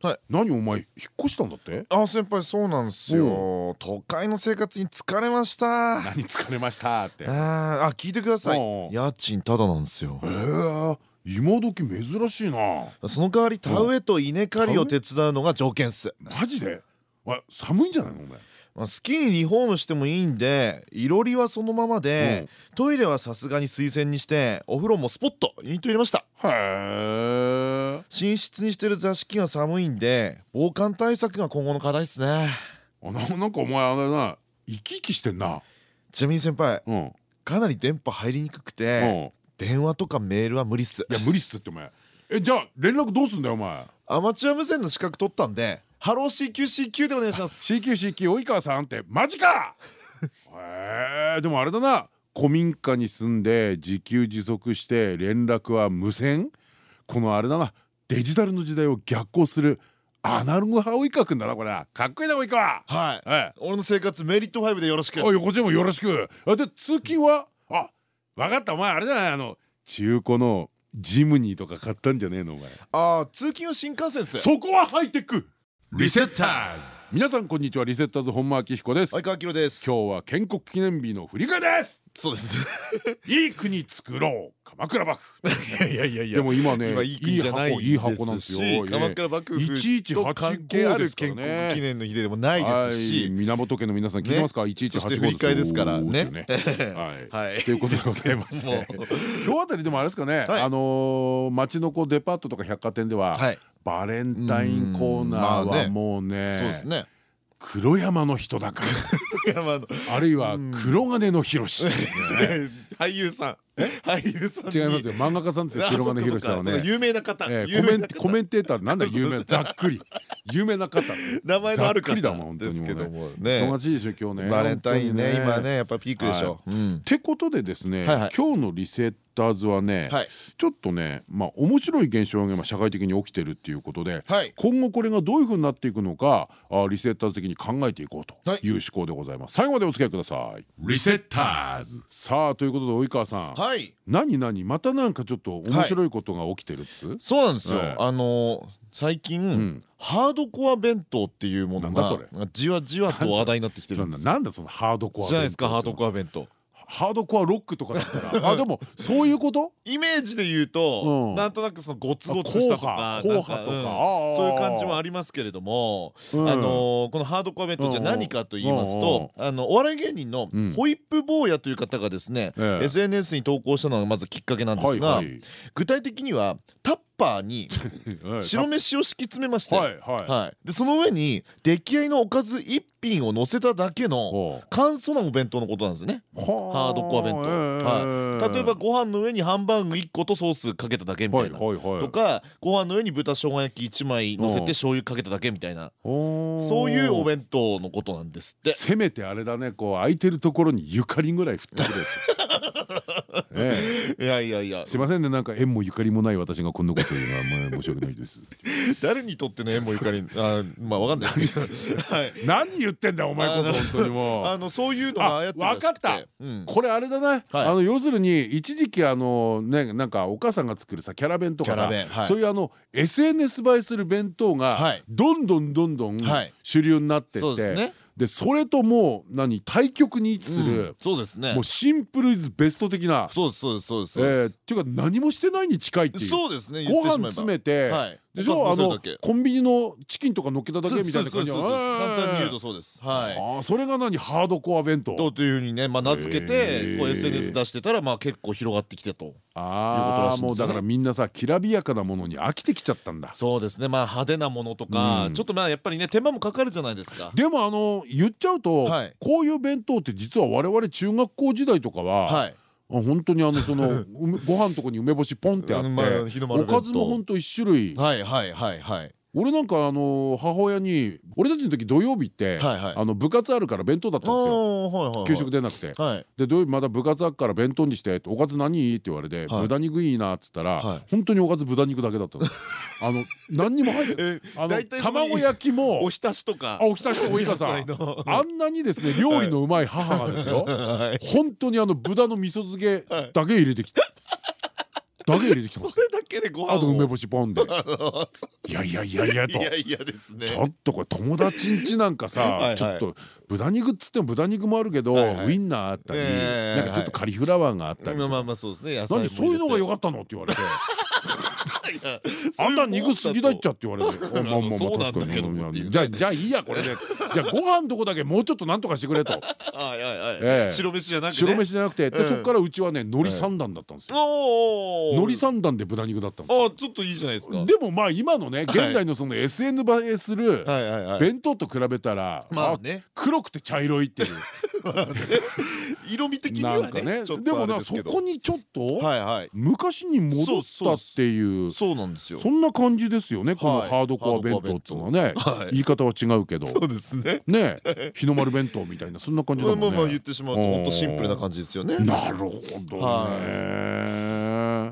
はい。何お前引っ越したんだって？あ先輩そうなんですよ。都会の生活に疲れました。何疲れましたって。へあ聞いてください。家賃ただなんですよ。え今時珍しいな。その代わり田植えと稲刈りを手伝うのが条件っす。マジで？わ寒いんじゃないのお前？まあ好きにリフォームしてもいいんでいろりはそのままでトイレはさすがに水洗にしてお風呂もスポットユニット入れました。へえ寝室にしてる座敷が寒いんで防寒対策が今後の課題っすね。あななんかお前あれな生き生きしてんな。ちなみに先輩うん。うんかなり電波入りにくくて電話とかメールは無理っす。いや無理っすってお前。えじゃあ連絡どうすんだよお前。アマチュア無線の資格取ったんでハロー CQCQ でお願いします。CQCQ 及川さんってマジか！へえでもあれだな。古民家に住んで自給自足して連絡は無線？このあれだな。デジタルの時代を逆行するアナログ派及川くんだなこれ。かっこいいな及川。はい。はい俺の生活メリット5でよろしく。おいこっちもよろしく。あで通勤は？あ分かった。お前あれじゃない？あの中古のジムニーとか買ったんじゃねえのお前。あー通勤は新幹線っす。そこはハイテクリセッターズ。皆さんこんにちは。リセッターズ本間明彦です。相川明です。今日は建国記念日の振り替えです。そうです。いい国作ろう。鎌倉幕府。いやいやいやでも今ね今いい国じゃないいい箱なんですよ。し鎌倉幕府と関係ある建国記念の日でもないですし。源家の皆さん聞いてますか？一一八振り替えですからね。はい。はい。ということでございまして。今日あたりでもあれですかね。あの町のこうデパートとか百貨店ではバレンタインコーナーはもうねそうですね。黒山の人だから。あるいは黒金の広し俳優さん。俳優さん違いますよ。漫画家さんですよ。黒金広さんはね。有名な方。コメンテーターなんだ有名ざっくり。有名な方名前のある方ですけども忙しいでしょ今日ね。バレンタインね今ねやっぱピークでしょ。ってことでですね今日のリセッターズはねちょっとねまあ面白い現象が今社会的に起きてるっていうことで今後これがどういうふうになっていくのかリセッターズ的に考えていこうという思考でございます。最後までお付き合いください。リセッターズ。さあということで及川さん。何何？またなんかちょっと面白いことが起きてるっつ？そうなんですよ。あの最近ハードコア弁当っていうものがじわじわと話題になってきてるんですなんだそのハードコアじゃないですかハードコア弁当ハードコアロックとかだったら。あでもそういうこと？イメージで言うとなんとなくそのゴツゴツしたとか硬派。とか。そういう感じもありますけれどもあのこのハードコア弁当じゃ何かと言いますとあのお笑い芸人のホイップ坊やという方がですね SNS に投稿したのがまずきっかけなんですが具体的にはタッパーに 白飯を敷き詰めまして。でその上に出来合いのおかず1品を乗せただけの簡素なお弁当のことなんですね。ハードコア弁当例えばご飯の上にハンバーグ1個とソースかけただけみたいな。とかご飯の上に豚生姜焼き1枚乗せて醤油かけただけみたいな。そういうお弁当のことなんですって。せめてあれだね。こう空いてるところにゆかりぐらい振ってくれいやいやいや。すいませんね。なんか縁もゆかりもない私がこんなこと言うのは申し訳ないです。誰にとっての縁もゆかり？あまあわかんな い。何言ってんだお前こそ本当にもう。あのそういうのが分かった。これあれだな。あの要するに一時期あのねなんかお母さんが作るさキャラ弁とかそういうあの SNS 映えする弁当がどんどんどんどん主流になってってでそれともう何対極に位置するそうですね。もうシンプルイズベスト的なそうですそうですそうですっていうか何もしてないに近いっていう。そうですねご飯詰めてでしょ？あのコンビニのチキンとか乗っけただけみたいな感じ簡単に言うとそうです。はい。それが何？ハードコア弁当。というふうにねまあ名付けて SNS 出してたらまあ結構広がってきてと。ああもうだからみんなさきらびやかなものに飽きてきちゃったんだ。そうですね。まあ派手なものとかちょっとまあやっぱりね手間もかかるじゃないですか。でもあの言っちゃうとこういう弁当って実は我々中学校時代とかは本当にあのその ご飯とこに梅干しポンってあっておかずも本当一種類。はいはいはいはい俺なんかあの母親に俺たちの時土曜日ってあの部活あるから弁当だったんですよ。給食出なくて。で土曜日まだ部活あるから弁当にしておかず何って言われて豚肉いいなっつったら本当におかず豚肉だけだった あの何にも入ってあの卵焼きもおひたしとか。おひたしとおいか。さあんなにですね料理のうまい母がですよ。本当にあの豚の味噌漬けだけ入れてきて だけ入れてきてますそれだけでご飯あと梅干しポンで。いやいやいやいやと。いやいやですね。ちょっとこれ友達んちなんかさ ちょっと豚肉っつっても豚肉もあるけどウインナーあったりなんかちょっとカリフラワーがあったりまあまあそうですね。何そういうのが良かったの？って言われてあんた肉好きだっちゃって言われて。まあまあまあ確かにじゃあじゃあいいやこれで。じゃあご飯とこだけ？もうちょっとなんとかしてくれと。白飯じゃなくて白飯じゃなくてでそこからうちはね海苔三段だったんですよ。海苔三段で豚肉だったんですあちょっといいじゃないですか。でもまあ今のね現代のその SN 映えする弁当と比べたらまあ黒くて茶色いっていう 色味的にはねでもなそこにちょっと昔に戻ったっていうそうなんですよそんな感じですよねこのハードコア弁当っていうのはね。言い方は違うけど。そうですね。ね。日の丸弁当みたいなそんな感じだもんねまあ言ってしまうと本当シンプルな感じですよね。なるほどね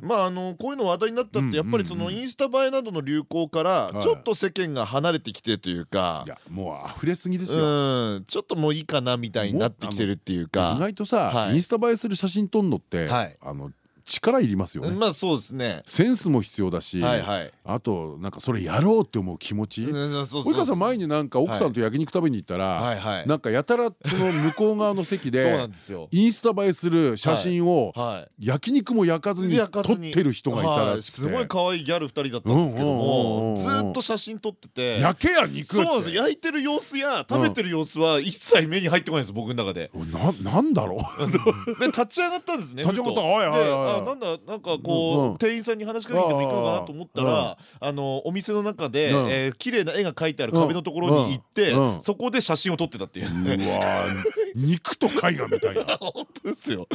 まああのこういうの話題になったってやっぱりそのインスタ映えなどの流行からちょっと世間が離れてきてというかいやもう溢れすぎですよ。ちょっともういいかなみたいになってきてるっていうか。意外とさインスタ映えする写真撮んのってあの力いりますよね。まあそうですね。センスも必要だし、あとなんかそれやろうって思う気持ち。及川さん前になんか奥さんと焼肉食べに行ったら、なんかやたらその向こう側の席でインスタ映えする写真を焼肉も焼かずに撮ってる人がいたらしくて、すごい可愛いギャル二人だったんですけども、ずっと写真撮ってて、焼けや肉。そうなんです。焼いてる様子や食べてる様子は一切目に入ってこないんです僕の中で。ななんだろう。で立ち上がったんですね。立ち上がった。はいはいはい。なんだなんかこう店員さんに話しかけてもいいのかなと思ったらあのお店の中でえ綺麗な絵が描いてある壁のところに行ってそこで写真を撮ってたっていう。うわ肉と絵画みたいな。本当ですよ。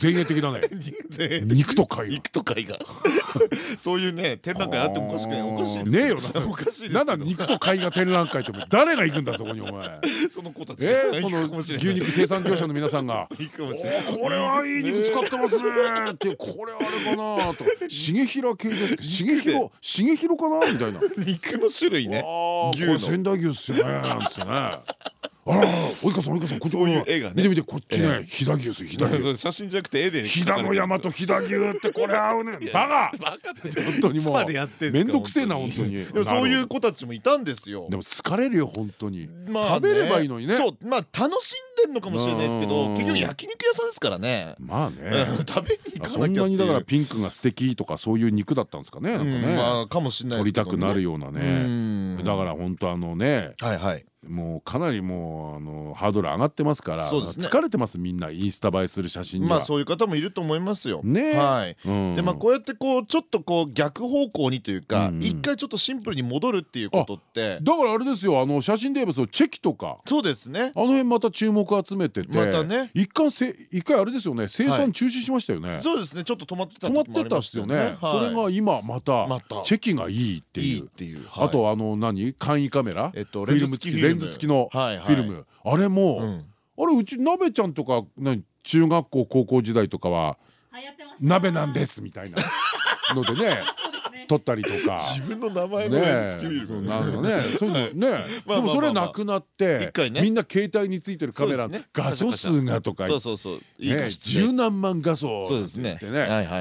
前衛的だね。肉と絵画。肉と絵画。そういうね展覧会あってもおかしくない。おかしいねえよな。おかしいなんだ肉と絵画展覧会って誰が行くんだそこにお前。その子たちえその牛肉生産業者の皆さんが。これはいい肉使ってますねってこれあれかなと。重平系です重弘重弘かな？みたいな。肉の種類ね。牛の。仙台牛っすよね。なんつってねあら及川さん及川さんこっちそういう絵がね。見て見てこっちね飛騨牛です飛騨牛。写真じゃなくて絵で飛騨の山と飛騨牛ってこれ合うねバカ。バカって本当にもう面倒くせえな本当に。そういう子たちもいたんですよ。でも疲れるよ本当に。食べればいいのにね。そうまあ楽しんでんのかもしれないですけど結局焼肉屋さんですからね。まあね。食べに行かそんなにだからピンクが素敵とかそういう肉だったんですかねなんかね。まあかもしれない取りたくなるようなね。だから本当あのねはいはいもうかなりもうあのハードル上がってますから疲れてますみんなインスタ映えする写真にまあそういう方もいると思いますよ。ねはい。でまあこうやってこうちょっとこう逆方向にというか一回ちょっとシンプルに戻るっていうことってだからあれですよあの写真で言えばそうチェキとか。そうですね。あの辺また注目集めてて。またね。一回せ一回あれですよね。生産中止しましたよね。そうですね。ちょっと止まってた止まってたっすよね。それが今またチェキがいいっていうあとあの何？簡易カメラ？フィルム付きレンズ付きのフィルム。あれもあれうち鍋ちゃんとか中学校高校時代とかは鍋なんですみたいな。のでね撮ったりとか。自分の名前のレンズ付きフィルムなんかね そういうのね。でもそれなくなってみんな携帯についてるカメラ画素数がとか十何万画素ってね。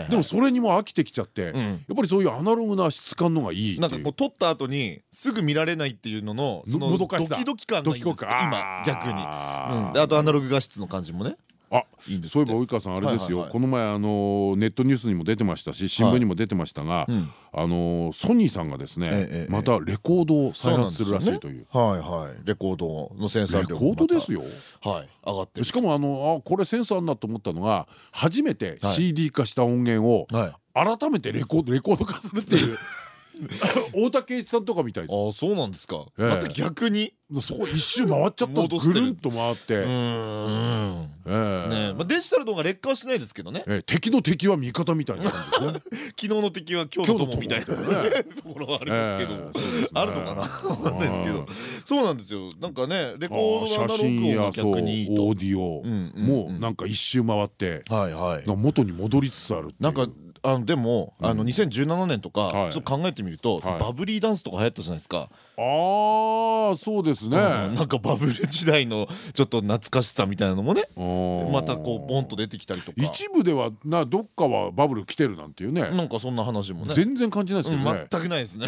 でもそれにも飽きてきちゃってやっぱりそういうアナログな質感のがいいなんかこう撮った後にすぐ見られないっていうののそのドキドキ感がいいんです。今逆に。あとアナログ画質の感じもねあそういえば及川さんあれですよ。この前あのネットニュースにも出てましたし新聞にも出てましたがあのソニーさんがですねまたレコードを再発するらしいという。はいはい。レコードのセンサーレコードですよ。はい。上がってしかもあのあこれセンサーだと思ったのが初めて CD 化した音源を改めてレコードレコード化するっていう 大竹一さんとかみたいです。あそうなんですか。また逆に。そこ一周回っちゃったぐるんと回って。ねまあデジタルの方が劣化はしないですけどね。敵の敵は味方みたいな感じ 昨日の敵は今日の友みたいなところはありますけど。あるのかな。んですけど。そうなんですよ。なんかねレコード写真やオーディオもなんか一周回って元に戻りつつあるなんかあのでもあの2017年とかちょっと考えてみるとバブリーダンスとか流行ったじゃないですか。ああそうですね。なんかバブル時代のちょっと懐かしさみたいなのもねまたこうボンと出てきたりとか。一部ではなどっかはバブル来てるなんていうね。なんかそんな話もね。全然感じないですけどね全くないですね。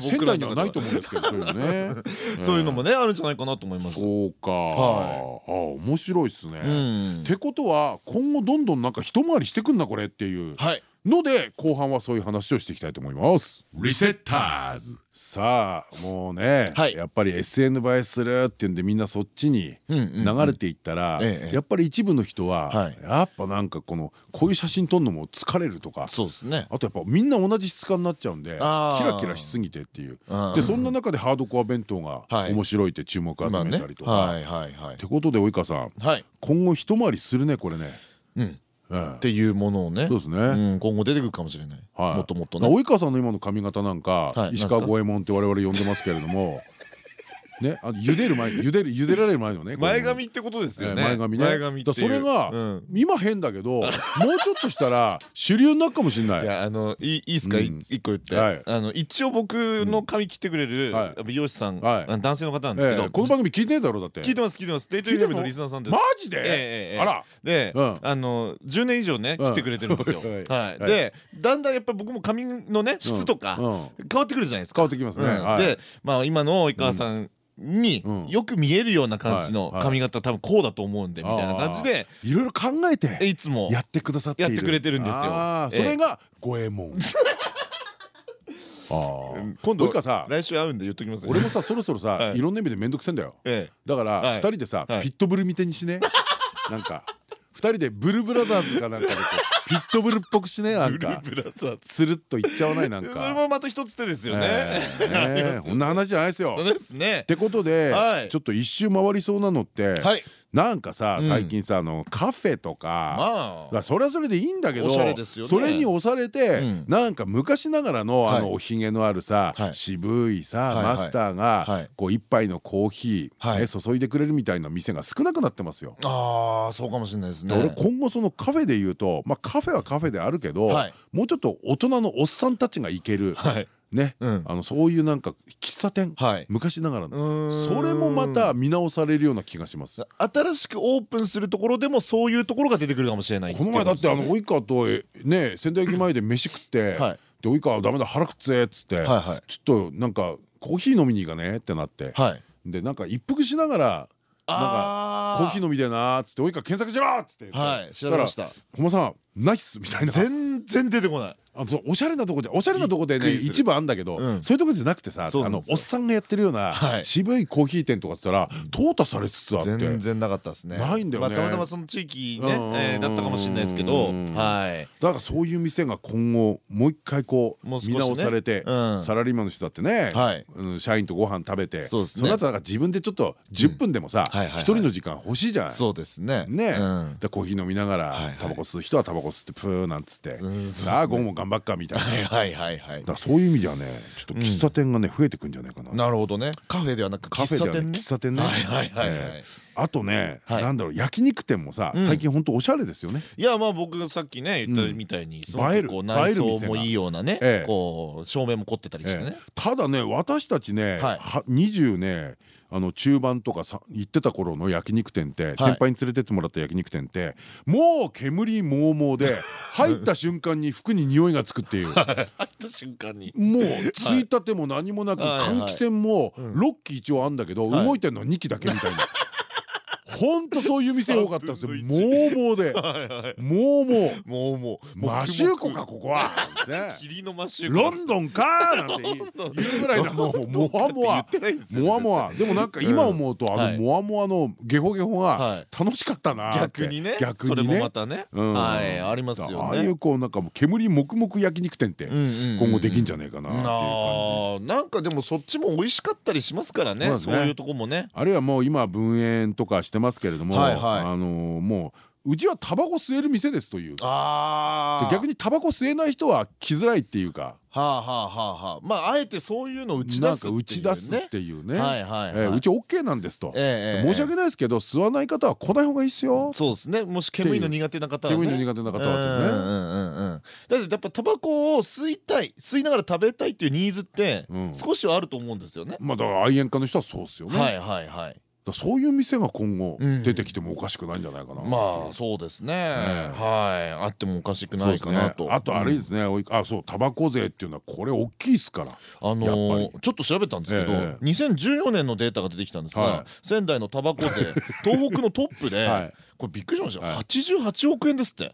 仙台にはないと思うんですけどそういうのね。そういうのもねあるんじゃないかなと思います。そうか。あ面白いっすね。ってことは今後どんどんなんか一回りしてくんなこれっていう。はいので後半はそういう話をしていきたいと思います。リセッターズ。さあもうね、はい、やっぱり SN 映えするっていうんでみんなそっちに流れていったらやっぱり一部の人はやっぱなんかこのこういう写真撮るのも疲れるとかそうですね。あとやっぱみんな同じ質感になっちゃうんでキラキラしすぎてっていう。でそんな中でハードコア弁当が面白いって注目集めたりとか。ってことで及川さん。今後一回りするねこれね。うんっていうものをねそうですね。今後出てくるかもしれない。もっともっとね。及川さんの今の髪型なんか？石川五右衛門って我々呼んでますけれどもね、あの茹でる前茹でる茹でられる前のね前髪ってことですよね。前髪ね。それが今変だけど もうちょっとしたら主流になるかもしれない。いやあのいいですか？一個言って。あの一応僕の髪切ってくれる美容師さん男性の方なんですけどこの番組聞いてんだろうだって。聞いてます聞いてます。デートイベントのリスナーさんです。マジで？あら。であの10年以上ね切ってくれてるんですよ。はい。でだんだんやっぱ僕も髪のね質とか変わってくるじゃないですか。変わってきますね。でまあ今の及川さんによく見えるような感じの髪型多分こうだと思うんでみたいな感じで。いろいろ考えていつもやってくださってやってくれてるんですよ。それが五右衛門。今度さ来週会うんで言っときます。俺もさそろそろさ い。ろんな意味で面倒くせんだよ。だから二人でさピットブルみてにしね。なんか二人でブルブラザーズかなんかでピットブルっぽくしねなんか。つるっといっちゃわないなんか。それもまた一つ手ですよね。こんな話じゃないですよ。ですね。ってことでちょっと一周回りそうなのってなんかさ最近さあのカフェとかそれはそれでいいんだけどそれに押されてなんか昔ながらのあのおひげのあるさ渋いさマスターがこう一杯のコーヒー注いでくれるみたいな店が少なくなってますよ。ああそうかもしれないですね。俺今後そのカフェで言うとまあカフェはカフェであるけどもうちょっと大人のおっさんたちが行ける。ね、あのそういうなんか喫茶店、昔ながらの。それもまた見直されるような気がします。新しくオープンするところでもそういうところが出てくるかもしれないこの前だってあの及川とね仙台駅前で飯食ってで及川ダメだ腹くっつえっつってちょっとなんかコーヒー飲みに行かねってなってでなんか一服しながらなんかコーヒー飲みでなっつって及川検索しろっつってはい調べました「駒さんナイス」みたいな。全然出てこない。あのおしゃれなとこでおしゃれなとこでね一部あんだけど、そういうとこじゃなくてさあのおっさんがやってるような渋いコーヒー店とかっつったら淘汰されつつあって。全然なかったですね。ないんだよね。たまたまその地域ねだったかもしれないですけどはい。だからそういう店が今後もう一回こう見直されてサラリーマンの人だってね社員とご飯食べてその後なんか自分でちょっと10分でもさ一人の時間欲しいじゃない。そうですね。ね。でコーヒー飲みながらタバコ吸う人はタバコ吸ってプーなんつって。さあ午後も頑張っかみたいな。はいはいはいだそういう意味ではねちょっと喫茶店がね増えてくんじゃないかな。なるほどね。カフェではなく喫茶店喫茶店ね。あとねなんだろう焼肉店もさ最近ほんとおしゃれですよね。いやまあ僕がさっきね言ったみたいに映える内装もいいようなねこう照明も凝ってたりしてね。ただね私たちね20ねあの中盤とかさ行ってた頃の焼肉店って先輩に連れてってもらった焼肉店ってもう煙もうもうで入った瞬間に服に匂いがつくっていう。入った瞬間に。もうついたても何もなく換気扇も6機一応あんだけど動いてんのは2機だけみたいな。本当そういう店多かったですよ。もうもうで、もうもう、もうもうマシューコかここは。霧のマシューロンドンかなんて言うぐらいだ もうモアモア、モアモア。でもなんか今思うとあのモアモアのゲホゲホが楽しかったな。逆にね。逆にね。またね。はいありますよね。ああいうこうなんか煙もくもく焼肉店って今後できんじゃねえかなっていう感じ。なんかでもそっちも美味しかったりしますからね。そういうとこもね。あるいはもう今分煙とかしてますけれども、あのもう。うちはタバコ吸える店ですという。逆にタバコ吸えない人は来づらいっていうか。はあはあはあはあ。まああえてそういうのを打ち出す打ち出すっていうね。うち OK なんですと。申し訳ないですけど吸わない方は来ない方がいいですよ。そうですね。もし煙の苦手な方は煙の苦手な方はね。だってやっぱタバコを吸いたい吸いながら食べたいっていうニーズって少しはあると思うんですよね。まあだから愛煙家の人はそうですよね。はいはいはいそういう店が今後出てきてもおかしくないんじゃないかな、まあそうですね。はい。あってもおかしくないかなと。あとあれですね。あそうタバコ税っていうのはこれ大きいですから。あのちょっと調べたんですけど2014年のデータが出てきたんですが仙台のタバコ税 東北のトップでこれびっくりしました88億円ですって。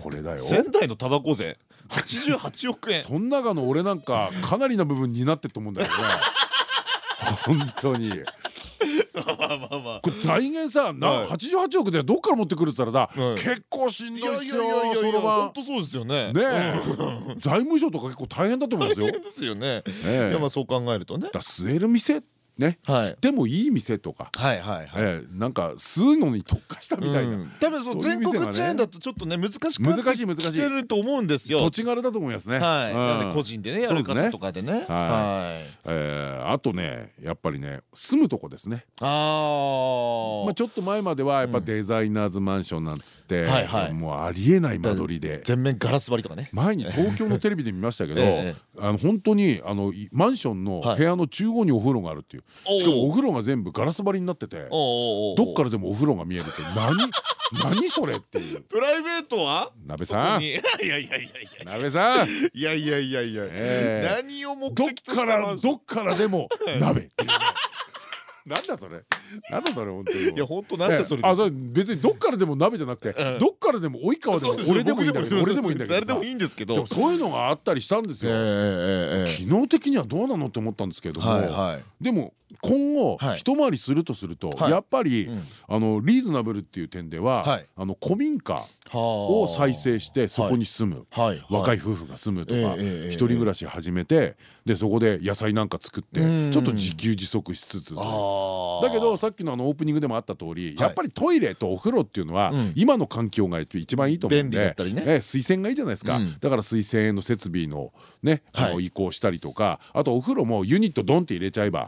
これだよ。仙台のタバコ税88億円。そん中の俺なんかかなりな部分になってると思うんだよね。本当にこれ財源さな88億でどっから持ってくるって言ったらさ結構しんどいですよそろばん。本当そうですよね。ね財務省とか結構大変だと思うんですよ。ですよね。いやまあそう考えるとね。据える店ね、吸ってもいい店とか、はいはいはい、なんか吸うのに特化したみたいな。多分そう全国チェーンだとちょっとね難しく難しい難しいると思うんですよ。土地柄だと思いますね。はい。個人でねやる方とかでね。はい。えあとねやっぱりね住むとこですね。ああ。まあちょっと前まではやっぱデザイナーズマンションなんつってもうありえない間取りで全面ガラス張りとかね。前に東京のテレビで見ましたけど、あの本当にあのマンションの部屋の中央にお風呂があるっていう。しかもお風呂が全部ガラス張りになっててどっからでもお風呂が見えるって何 何それっていう。プライベートは？鍋さん。いやいやいやいや。鍋さん。いやいやいやいや。何を目的としたどっからでも鍋っていうね。な んだそれ。なんだそれ本当に。いや本当なんだそれ。あそれ別にどっからでも鍋じゃなくて、どっからでも及川でも俺でもいいんだけど、俺でもいいんだけど。誰でもいいんですけど。そういうのがあったりしたんですよ。機能的にはどうなのって思ったんですけども、でも今後一回りするとするとやっぱりあのリーズナブルっていう点ではあの古民家を再生してそこに住む。若い夫婦が住むとか一人暮らし始めてでそこで野菜なんか作ってちょっと自給自足しつつだけどさっきのあのオープニングでもあった通りやっぱりトイレとお風呂っていうのは今の環境が一番いいと思うんで水洗がいいじゃないですか。だから水洗の設備のね移行したりとかあとお風呂もユニットドンって入れちゃえば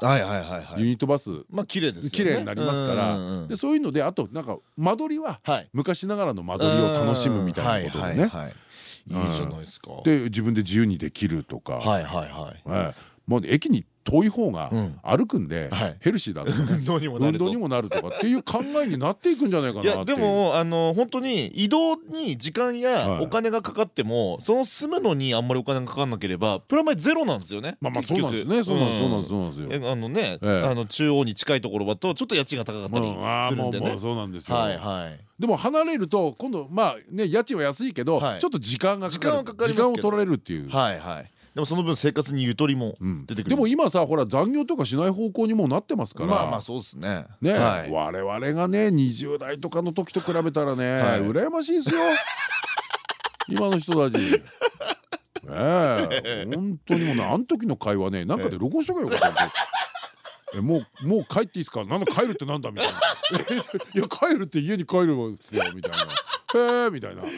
ユニットバスまあ綺麗です綺麗になりますからでそういうのであとなんか間取りは昔ながらの間取りを楽しむみたいなことでね。いいじゃないですか。で自分で自由にできるとか。はいはいはいもう駅に遠い方が歩くんでヘルシーだ と。運動にもなると。かっていう考えになっていくんじゃないかなでもあの本当に移動に時間やお金がかかってもその住むのにあんまりお金がかかんなければプラマイゼロなんですよねまあまあそうなんですね。そうなんですそうなん。ですそうなんですよ。あのねあの中央に近いところだとちょっと家賃が高かったりするんでね。そうなんですよ。はいはい。でも離れると今度まあね家賃は安いけどちょっと時間がかかる。時間を取られるっていう。はいはいでもその分生活にゆとりも出てくる、でも今さほら残業とかしない方向にもなってますから。まあまあそうですね。ね、我々がね20代とかの時と比べたらね、羨ましいですよ。今の人たち。ねえ。本当にもうあの時の会話ねなんかで録音しとけよかった えもうもう帰っていいですか？なんだ帰るってなんだみたいな。いや帰るって家に帰るんですよみたいなへえみたいな。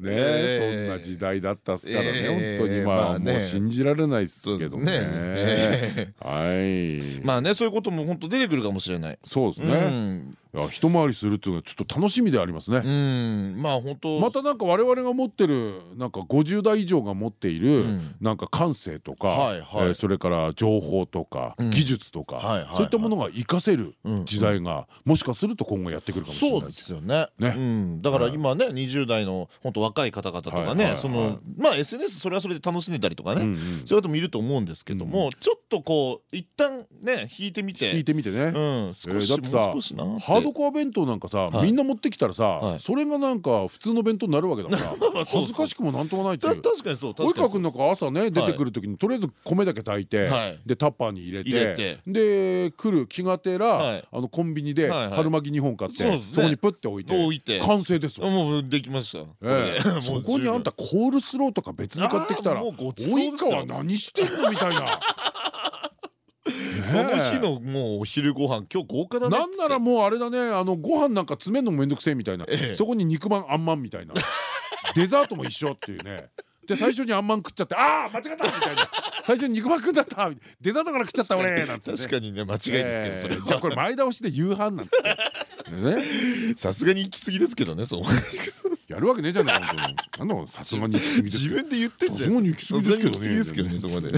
ねそんな時代だったっすからね。本当にまあもう信じられないっすけどね。はい。まあねそういうことも本当出てくるかもしれない。そうですねいや一回りするっていうのはちょっと楽しみでありますね。うん。まあ本当。またなんか我々が持ってるなんか50代以上が持っているなんか感性とかそれから情報とか技術とかそういったものが活かせる時代がもしかすると今後やってくるかもしれないそうですよね。ね。だから今ね20代の本当若い方々とかねそのまあ SNS それはそれで楽しんでたりとかねそういう方もいると思うんですけどもちょっとこう一旦ね引いてみて。引いてみてね。少しもう少しなハードコア弁当なんかさみんな持ってきたらさそれがなんか普通の弁当になるわけだから恥ずかしくもなんともないっていう。確かにそう及川君なんか朝ね出てくる時にとりあえず米だけ炊いてでタッパーに入れてで来る気がてらあのコンビニで春巻き2本買ってそこにプッて置いて完成ですもうできました。そこにあんたコールスローとか別に買ってきたら及川何してんのみたいな。その日のもうお昼ご飯今日豪華だねなんならもうあれだねあのご飯なんか詰めるのもめんどくせえみたいな。そこに肉まんあんまんみたいな。デザートも一緒っていうね。で最初にあんまん食っちゃってああ間違ったみたいな。最初に肉まん食んだったデザートから食っちゃった俺なんて確かにね間違いですけどじゃあこれ前倒しで夕飯なんて。さすがに行き過ぎですけどねそう。やるわけねえじゃない本当に。なんださすがに自分で言ってんじゃん。さすがに行き過ぎですけどね。そこまで。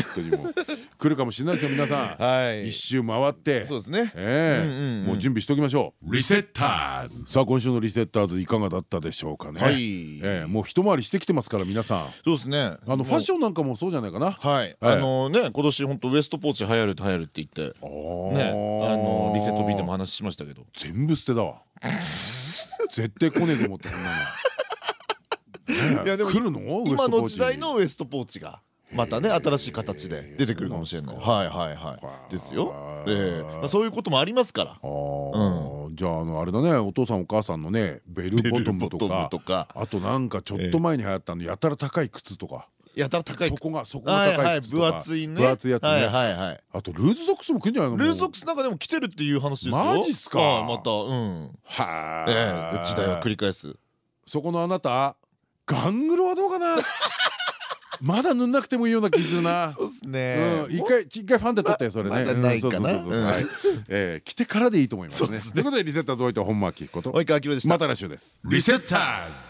来るかもしれないですよ皆さん。はい。一周回って。そうですね。ええ。もう準備しておきましょう。リセッターズ。さあ今週のリセッターズいかがだったでしょうかね。はい。ええもう一回りしてきてますから皆さん。そうですね。あのファッションなんかもそうじゃないかな。はい。あのね今年本当ウエストポーチ流行る流行るって言って。ね。あのリセットビーでも話しましたけど。全部捨てだわ。絶対来ねえと思ってこんなの。いやでも今の時代のウエストポーチがまたね新しい形で出てくるかもしれない。はいはいはい。ですよ。ええそういうこともありますから。じゃああのあれだねお父さんお母さんのねベルボトムとかあとなんかちょっと前に流行ったのやたら高い靴とか。やたら高いそこがそこが高い分厚いね。分厚いやつね。あとルーズソックスも来んじゃないのルーズソックスなんかでも来てるっていう話ですよ。マジっすか？また。うん。はあ。時代は繰り返す。そこのあなたガングロはどうかな？まだ塗んなくてもいいような気するな。そうですね。一回一回ファンで撮ったよそれね。ないかな。え着てからでいいと思いますね。ということでリセッターズおいて本間明彦と及川明でした。また来週です。リセッターズ。